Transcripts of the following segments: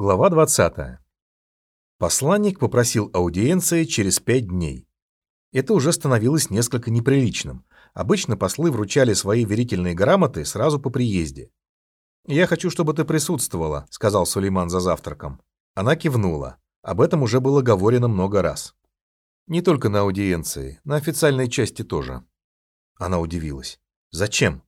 Глава 20. Посланник попросил аудиенции через пять дней. Это уже становилось несколько неприличным. Обычно послы вручали свои верительные грамоты сразу по приезде. «Я хочу, чтобы ты присутствовала», — сказал Сулейман за завтраком. Она кивнула. Об этом уже было говорено много раз. Не только на аудиенции, на официальной части тоже. Она удивилась. «Зачем?»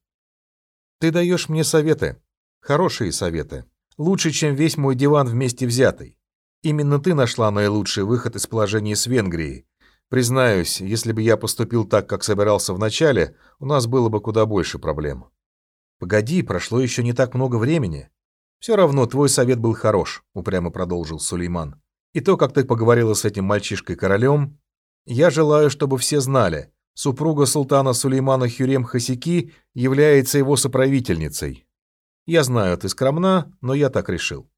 «Ты даешь мне советы. Хорошие советы лучше, чем весь мой диван вместе взятый. Именно ты нашла наилучший выход из положения с Венгрией. Признаюсь, если бы я поступил так, как собирался вначале, у нас было бы куда больше проблем. Погоди, прошло еще не так много времени. Все равно твой совет был хорош, упрямо продолжил Сулейман. И то, как ты поговорила с этим мальчишкой-королем, я желаю, чтобы все знали, супруга султана Сулеймана Хюрем Хасики является его соправительницей. Я знаю, ты скромна, но я так решил.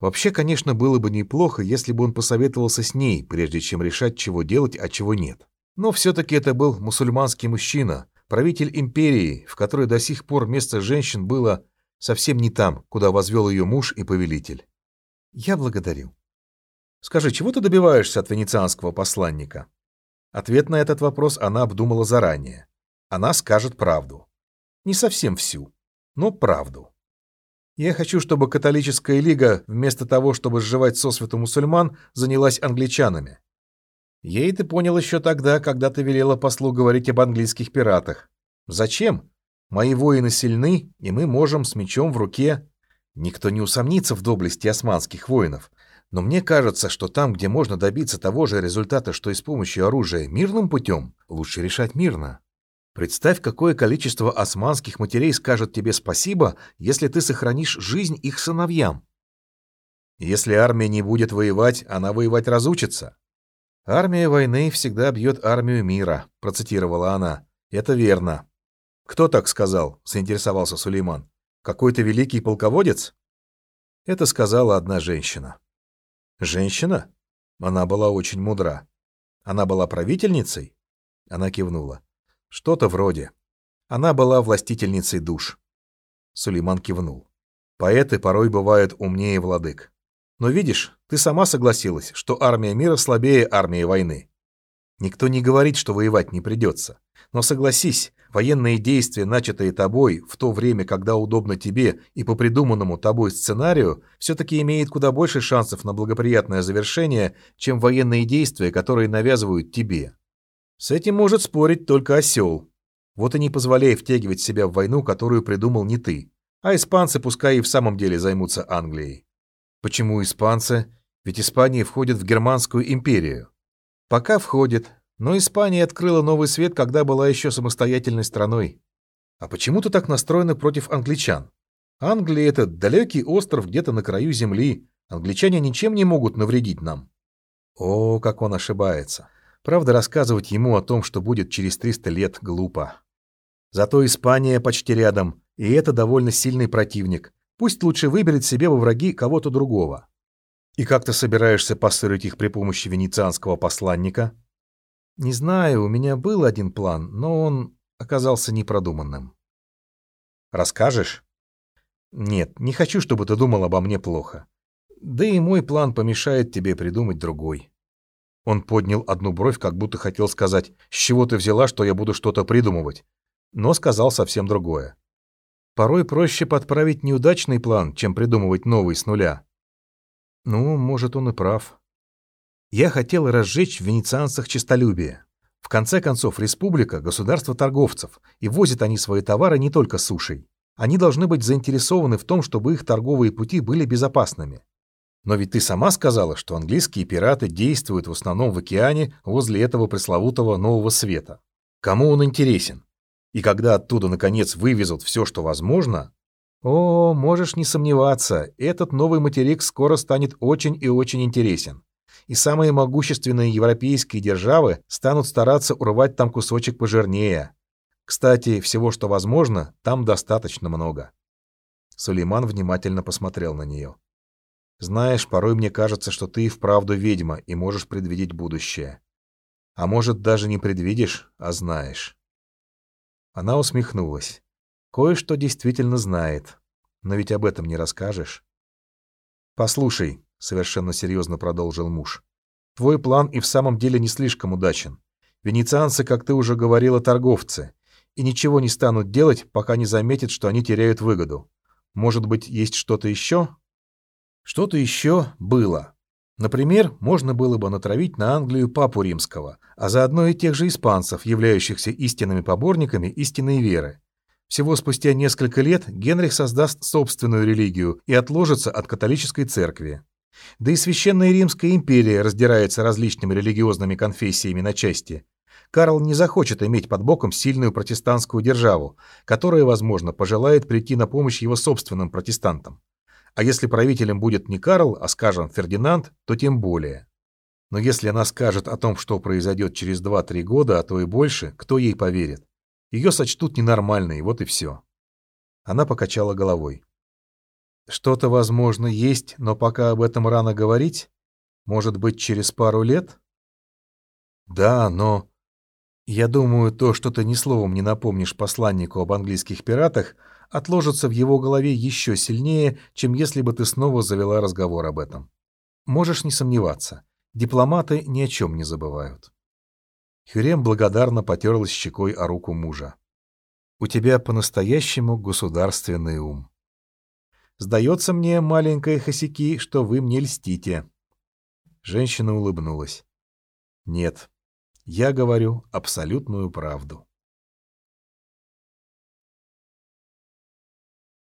Вообще, конечно, было бы неплохо, если бы он посоветовался с ней, прежде чем решать, чего делать, а чего нет. Но все-таки это был мусульманский мужчина, правитель империи, в которой до сих пор место женщин было совсем не там, куда возвел ее муж и повелитель. Я благодарю. Скажи, чего ты добиваешься от венецианского посланника? Ответ на этот вопрос она обдумала заранее. Она скажет правду. Не совсем всю но правду. Я хочу, чтобы католическая лига, вместо того, чтобы сживать сосвету мусульман, занялась англичанами. Ей ты понял еще тогда, когда ты велела послу говорить об английских пиратах. Зачем? Мои воины сильны, и мы можем с мечом в руке. Никто не усомнится в доблести османских воинов. Но мне кажется, что там, где можно добиться того же результата, что и с помощью оружия мирным путем, лучше решать мирно. Представь, какое количество османских матерей скажет тебе спасибо, если ты сохранишь жизнь их сыновьям. Если армия не будет воевать, она воевать разучится. «Армия войны всегда бьет армию мира», — процитировала она. «Это верно». «Кто так сказал?» — заинтересовался Сулейман. «Какой-то великий полководец?» Это сказала одна женщина. «Женщина?» Она была очень мудра. «Она была правительницей?» Она кивнула. Что-то вроде. Она была властительницей душ. Сулейман кивнул. Поэты порой бывают умнее владык. Но видишь, ты сама согласилась, что армия мира слабее армии войны. Никто не говорит, что воевать не придется. Но согласись, военные действия, начатые тобой в то время, когда удобно тебе и по придуманному тобой сценарию, все-таки имеют куда больше шансов на благоприятное завершение, чем военные действия, которые навязывают тебе. С этим может спорить только осел. Вот и не позволяй втягивать себя в войну, которую придумал не ты. А испанцы пускай и в самом деле займутся Англией. Почему испанцы? Ведь Испания входит в Германскую империю. Пока входит, но Испания открыла новый свет, когда была еще самостоятельной страной. А почему ты так настроена против англичан? Англия — это далекий остров где-то на краю земли. Англичане ничем не могут навредить нам. О, как он ошибается. Правда, рассказывать ему о том, что будет через 300 лет, глупо. Зато Испания почти рядом, и это довольно сильный противник. Пусть лучше выберет себе во враги кого-то другого. И как ты собираешься поссорить их при помощи венецианского посланника? Не знаю, у меня был один план, но он оказался непродуманным. Расскажешь? Нет, не хочу, чтобы ты думал обо мне плохо. Да и мой план помешает тебе придумать другой. Он поднял одну бровь, как будто хотел сказать, «С чего ты взяла, что я буду что-то придумывать?» Но сказал совсем другое. Порой проще подправить неудачный план, чем придумывать новый с нуля. Ну, может, он и прав. Я хотел разжечь в венецианцах честолюбие. В конце концов, республика – государство торговцев, и возят они свои товары не только сушей. Они должны быть заинтересованы в том, чтобы их торговые пути были безопасными. Но ведь ты сама сказала, что английские пираты действуют в основном в океане возле этого пресловутого Нового Света. Кому он интересен? И когда оттуда, наконец, вывезут все, что возможно... О, можешь не сомневаться, этот новый материк скоро станет очень и очень интересен. И самые могущественные европейские державы станут стараться урвать там кусочек пожирнее. Кстати, всего, что возможно, там достаточно много. Сулейман внимательно посмотрел на нее. Знаешь, порой мне кажется, что ты и вправду ведьма и можешь предвидеть будущее. А может, даже не предвидишь, а знаешь. Она усмехнулась. Кое-что действительно знает. Но ведь об этом не расскажешь. «Послушай», — совершенно серьезно продолжил муж, — «твой план и в самом деле не слишком удачен. Венецианцы, как ты уже говорила, торговцы, и ничего не станут делать, пока не заметят, что они теряют выгоду. Может быть, есть что-то еще?» Что-то еще было. Например, можно было бы натравить на Англию папу римского, а заодно и тех же испанцев, являющихся истинными поборниками истинной веры. Всего спустя несколько лет Генрих создаст собственную религию и отложится от католической церкви. Да и Священная Римская империя раздирается различными религиозными конфессиями на части. Карл не захочет иметь под боком сильную протестантскую державу, которая, возможно, пожелает прийти на помощь его собственным протестантам. А если правителем будет не Карл, а, скажем, Фердинанд, то тем более. Но если она скажет о том, что произойдет через 2-3 года, а то и больше, кто ей поверит? Ее сочтут ненормальной, вот и все. Она покачала головой. Что-то, возможно, есть, но пока об этом рано говорить. Может быть, через пару лет? Да, но... Я думаю, то, что ты ни словом не напомнишь посланнику об английских пиратах, отложится в его голове еще сильнее, чем если бы ты снова завела разговор об этом. Можешь не сомневаться, дипломаты ни о чем не забывают. Хюрем благодарно потерлась щекой о руку мужа. «У тебя по-настоящему государственный ум. Сдается мне, маленькая Хосяки, что вы мне льстите». Женщина улыбнулась. «Нет, я говорю абсолютную правду».